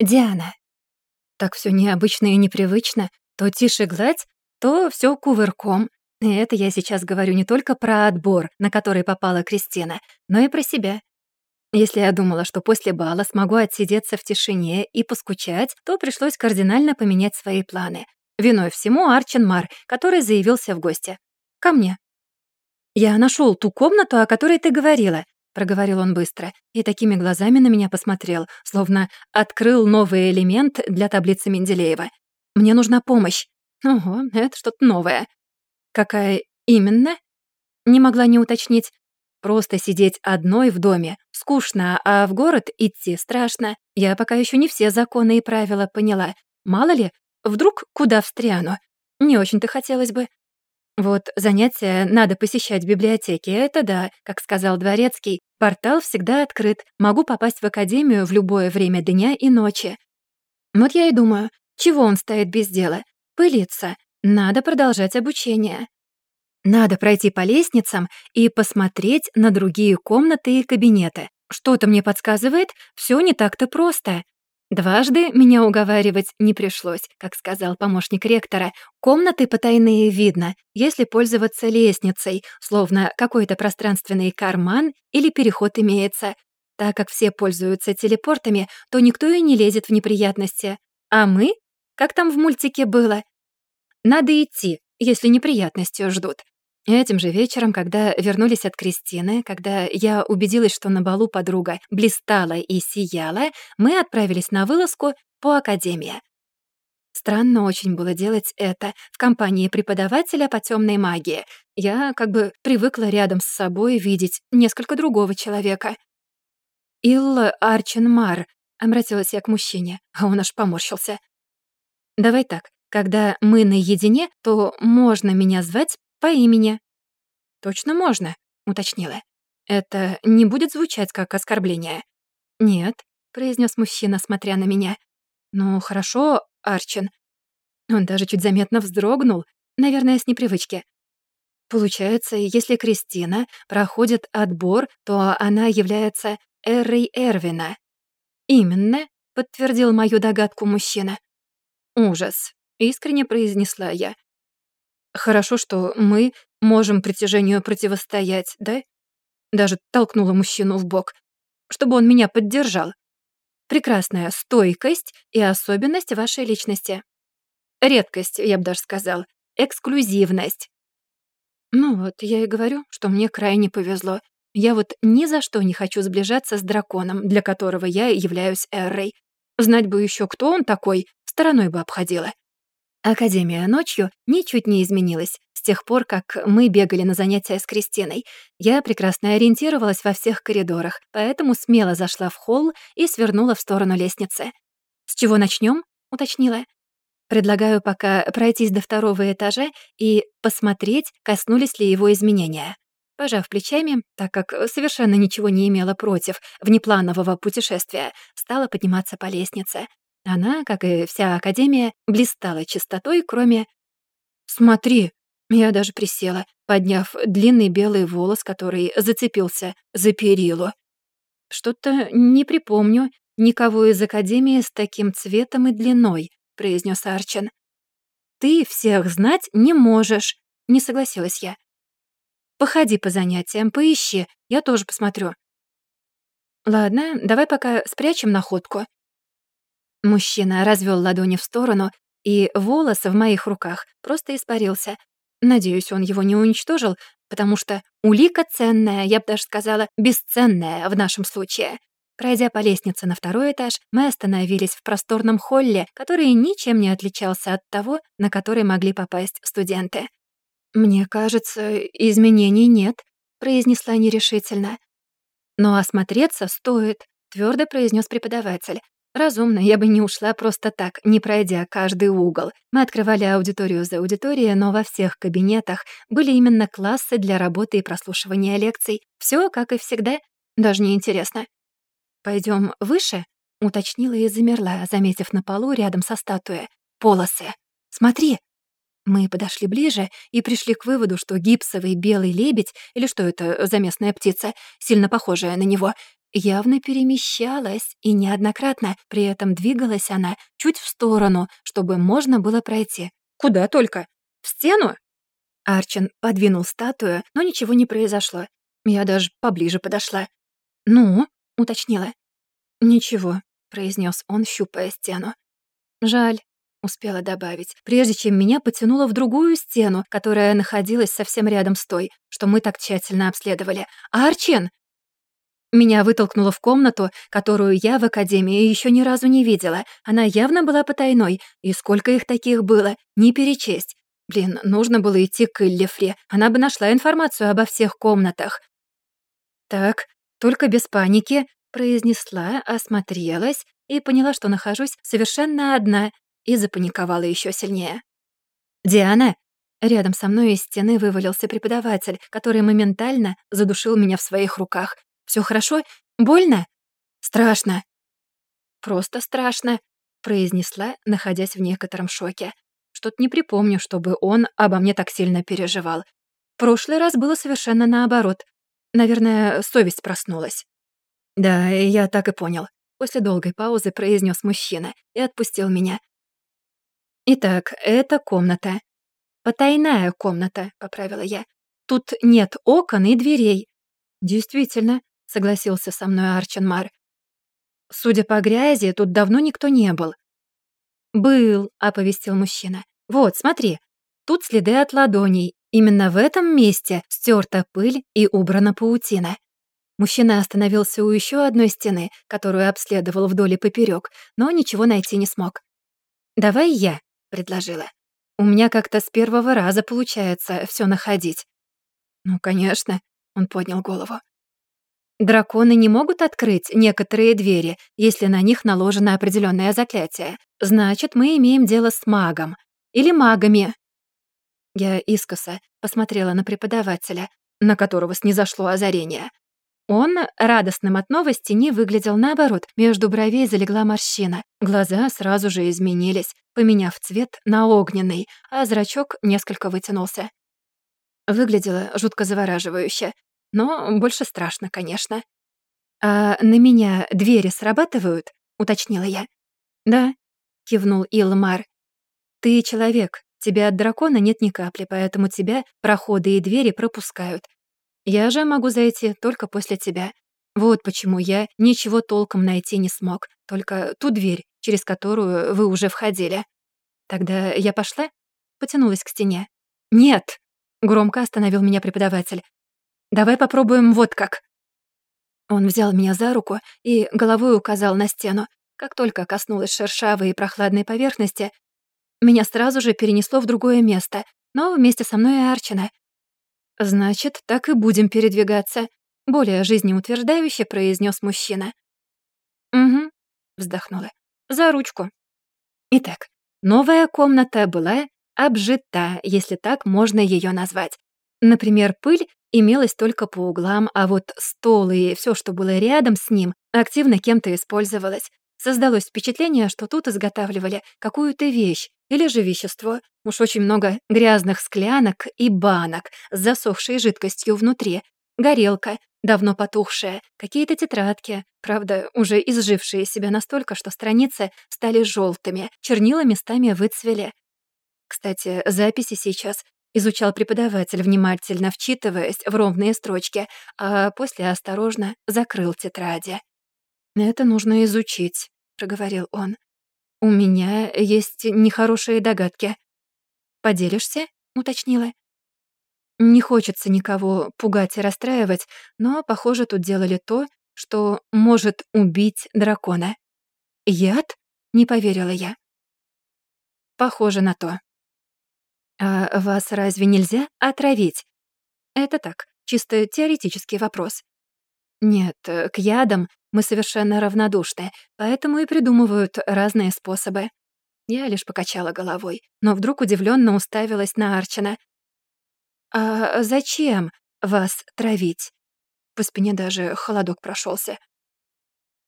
Диана. Так все необычно и непривычно. То тише гладь, то все кувырком. И это я сейчас говорю не только про отбор, на который попала Кристина, но и про себя. Если я думала, что после бала смогу отсидеться в тишине и поскучать, то пришлось кардинально поменять свои планы. Виной всему Арчен Мар, который заявился в гости. Ко мне. «Я нашел ту комнату, о которой ты говорила», — проговорил он быстро, и такими глазами на меня посмотрел, словно открыл новый элемент для таблицы Менделеева. «Мне нужна помощь». Ого, это что-то новое. Какая именно? Не могла не уточнить. Просто сидеть одной в доме скучно, а в город идти страшно. Я пока еще не все законы и правила поняла. Мало ли, вдруг куда встряну. Не очень-то хотелось бы. Вот занятия надо посещать в библиотеке, это да, как сказал Дворецкий, портал всегда открыт, могу попасть в академию в любое время дня и ночи. Вот я и думаю, чего он стоит без дела? Пылиться. Надо продолжать обучение. Надо пройти по лестницам и посмотреть на другие комнаты и кабинеты. Что-то мне подсказывает, все не так-то просто. Дважды меня уговаривать не пришлось, как сказал помощник ректора. Комнаты потайные видно, если пользоваться лестницей, словно какой-то пространственный карман или переход имеется. Так как все пользуются телепортами, то никто и не лезет в неприятности. А мы? Как там в мультике было? Надо идти, если неприятности ждут. Этим же вечером, когда вернулись от Кристины, когда я убедилась, что на балу подруга блистала и сияла, мы отправились на вылазку по академии. Странно очень было делать это в компании преподавателя по темной магии. Я как бы привыкла рядом с собой видеть несколько другого человека. «Илла Арченмар», — обратилась я к мужчине, а он аж поморщился. «Давай так, когда мы наедине, то можно меня звать по имени». «Точно можно», — уточнила. «Это не будет звучать как оскорбление?» «Нет», — произнес мужчина, смотря на меня. «Ну, хорошо, Арчин». Он даже чуть заметно вздрогнул, наверное, с непривычки. Получается, если Кристина проходит отбор, то она является Эрой Эрвина. «Именно», — подтвердил мою догадку мужчина. «Ужас», — искренне произнесла я. «Хорошо, что мы можем притяжению противостоять, да?» Даже толкнула мужчину в бок, чтобы он меня поддержал. Прекрасная стойкость и особенность вашей личности. Редкость, я бы даже сказал. Эксклюзивность. Ну вот, я и говорю, что мне крайне повезло. Я вот ни за что не хочу сближаться с драконом, для которого я являюсь Эррой. Знать бы еще, кто он такой, стороной бы обходила. Академия ночью ничуть не изменилась с тех пор, как мы бегали на занятия с Кристиной. Я прекрасно ориентировалась во всех коридорах, поэтому смело зашла в холл и свернула в сторону лестницы. «С чего начнем? уточнила. «Предлагаю пока пройтись до второго этажа и посмотреть, коснулись ли его изменения». Пожав плечами, так как совершенно ничего не имела против внепланового путешествия, стала подниматься по лестнице. Она, как и вся Академия, блистала чистотой, кроме... «Смотри!» Я даже присела, подняв длинный белый волос, который зацепился за перилу. «Что-то не припомню никого из Академии с таким цветом и длиной», — произнес Арчен. «Ты всех знать не можешь», — не согласилась я. «Походи по занятиям, поищи, я тоже посмотрю». «Ладно, давай пока спрячем находку. Мужчина развел ладони в сторону, и волос в моих руках просто испарился. Надеюсь, он его не уничтожил, потому что улика ценная, я бы даже сказала, бесценная в нашем случае. Пройдя по лестнице на второй этаж, мы остановились в просторном холле, который ничем не отличался от того, на который могли попасть студенты. «Мне кажется, изменений нет», — произнесла нерешительно. «Но осмотреться стоит», — твердо произнес преподаватель. Разумно, я бы не ушла просто так, не пройдя каждый угол. Мы открывали аудиторию за аудиторией, но во всех кабинетах были именно классы для работы и прослушивания лекций. Все как и всегда, даже не интересно. Пойдем выше?» — уточнила и замерла, заметив на полу рядом со статуей. «Полосы! Смотри!» Мы подошли ближе и пришли к выводу, что гипсовый белый лебедь, или что это за местная птица, сильно похожая на него, явно перемещалась, и неоднократно при этом двигалась она чуть в сторону, чтобы можно было пройти. Куда только? В стену? Арчин подвинул статую, но ничего не произошло. Я даже поближе подошла. «Ну?» — уточнила. «Ничего», — произнес он, щупая стену. «Жаль», — успела добавить, прежде чем меня потянуло в другую стену, которая находилась совсем рядом с той, что мы так тщательно обследовали. «Арчин!» Меня вытолкнуло в комнату, которую я в академии еще ни разу не видела. Она явно была потайной, и сколько их таких было, не перечесть. Блин, нужно было идти к Иллифре, она бы нашла информацию обо всех комнатах. «Так, только без паники», — произнесла, осмотрелась и поняла, что нахожусь совершенно одна, и запаниковала еще сильнее. «Диана!» Рядом со мной из стены вывалился преподаватель, который моментально задушил меня в своих руках. Все хорошо? Больно?» «Страшно». «Просто страшно», — произнесла, находясь в некотором шоке. Что-то не припомню, чтобы он обо мне так сильно переживал. Прошлый раз было совершенно наоборот. Наверное, совесть проснулась. «Да, я так и понял», — после долгой паузы произнес мужчина и отпустил меня. «Итак, это комната. Потайная комната», — поправила я. «Тут нет окон и дверей». «Действительно», — согласился со мной Арченмар. «Судя по грязи, тут давно никто не был». «Был», — оповестил мужчина. «Вот, смотри, тут следы от ладоней. Именно в этом месте стерта пыль и убрана паутина». Мужчина остановился у еще одной стены, которую обследовал вдоль и поперек, но ничего найти не смог. «Давай я», — предложила. «У меня как-то с первого раза получается все находить». «Ну, конечно», — он поднял голову. Драконы не могут открыть некоторые двери, если на них наложено определенное заклятие. Значит, мы имеем дело с магом. Или магами. Я искоса посмотрела на преподавателя, на которого снизошло озарение. Он радостным от новости не выглядел наоборот, между бровей залегла морщина. Глаза сразу же изменились, поменяв цвет на огненный, а зрачок несколько вытянулся. Выглядело жутко завораживающе, но больше страшно, конечно. «А на меня двери срабатывают?» — уточнила я. «Да», — кивнул Илмар. «Ты человек, тебя от дракона нет ни капли, поэтому тебя проходы и двери пропускают. Я же могу зайти только после тебя. Вот почему я ничего толком найти не смог, только ту дверь, через которую вы уже входили. Тогда я пошла?» Потянулась к стене. «Нет!» — громко остановил меня преподаватель. Давай попробуем вот как». Он взял меня за руку и головой указал на стену. Как только коснулась шершавой и прохладной поверхности, меня сразу же перенесло в другое место, но вместе со мной и Арчина. «Значит, так и будем передвигаться», — более жизнеутверждающе произнес мужчина. «Угу», — вздохнула. «За ручку». Итак, новая комната была обжита, если так можно ее назвать. Например, пыль имелась только по углам, а вот стол и все, что было рядом с ним, активно кем-то использовалось. Создалось впечатление, что тут изготавливали какую-то вещь или же вещество. Уж очень много грязных склянок и банок с засохшей жидкостью внутри. Горелка, давно потухшая, какие-то тетрадки, правда, уже изжившие себя настолько, что страницы стали желтыми, чернила местами выцвели. Кстати, записи сейчас изучал преподаватель, внимательно вчитываясь в ровные строчки, а после осторожно закрыл тетради. «Это нужно изучить», — проговорил он. «У меня есть нехорошие догадки». «Поделишься?» — уточнила. Не хочется никого пугать и расстраивать, но, похоже, тут делали то, что может убить дракона. «Яд?» — не поверила я. «Похоже на то», «А вас разве нельзя отравить?» «Это так, чисто теоретический вопрос». «Нет, к ядам мы совершенно равнодушны, поэтому и придумывают разные способы». Я лишь покачала головой, но вдруг удивленно уставилась на Арчина. «А зачем вас травить?» По спине даже холодок прошелся.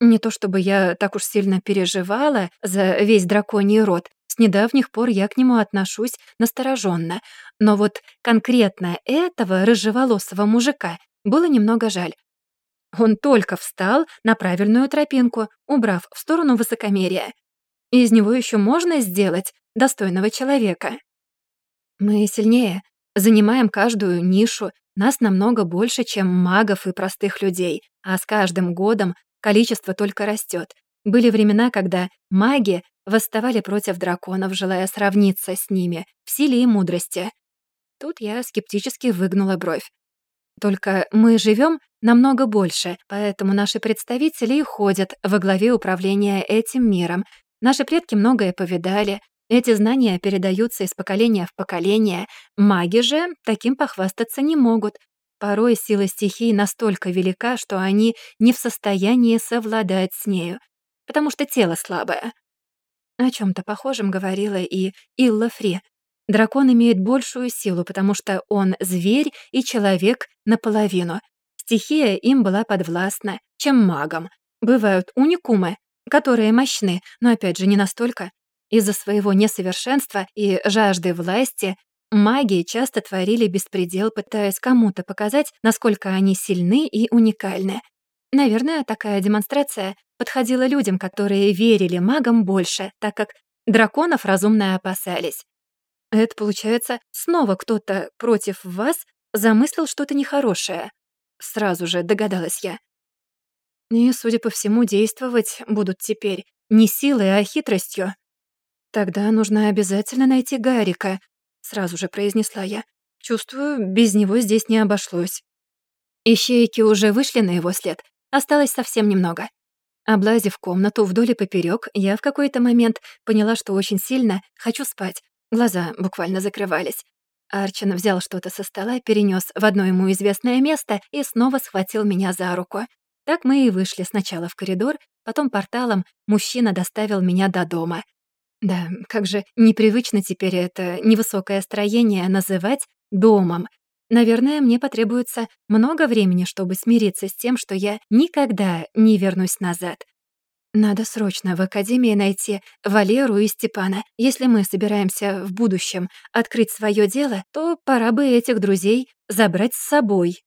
Не то чтобы я так уж сильно переживала за весь драконий род, с недавних пор я к нему отношусь настороженно, но вот конкретно этого рыжеволосого мужика было немного жаль. Он только встал на правильную тропинку, убрав в сторону высокомерия. Из него еще можно сделать достойного человека. Мы сильнее, занимаем каждую нишу, нас намного больше, чем магов и простых людей, а с каждым годом количество только растет. Были времена, когда маги восставали против драконов, желая сравниться с ними в силе и мудрости. Тут я скептически выгнула бровь. Только мы живем намного больше, поэтому наши представители и ходят во главе управления этим миром. Наши предки многое повидали, эти знания передаются из поколения в поколение. Маги же таким похвастаться не могут. Порой сила стихии настолько велика, что они не в состоянии совладать с нею, потому что тело слабое. О чем то похожем говорила и Илла Фри. Дракон имеет большую силу, потому что он зверь и человек наполовину. Стихия им была подвластна, чем магам. Бывают уникумы, которые мощны, но опять же не настолько. Из-за своего несовершенства и жажды власти маги часто творили беспредел, пытаясь кому-то показать, насколько они сильны и уникальны. Наверное, такая демонстрация подходила людям, которые верили магам больше, так как драконов разумно опасались. Это, получается, снова кто-то против вас замыслил что-то нехорошее. Сразу же догадалась я. И, судя по всему, действовать будут теперь не силой, а хитростью. «Тогда нужно обязательно найти Гарика», — сразу же произнесла я. «Чувствую, без него здесь не обошлось». Ищейки уже вышли на его след. Осталось совсем немного. Облазив комнату вдоль и поперёк, я в какой-то момент поняла, что очень сильно хочу спать. Глаза буквально закрывались. Арчин взял что-то со стола, перенёс в одно ему известное место и снова схватил меня за руку. Так мы и вышли сначала в коридор, потом порталом мужчина доставил меня до дома. Да, как же непривычно теперь это невысокое строение называть домом. Наверное, мне потребуется много времени, чтобы смириться с тем, что я никогда не вернусь назад. Надо срочно в академии найти Валеру и Степана. Если мы собираемся в будущем открыть свое дело, то пора бы этих друзей забрать с собой.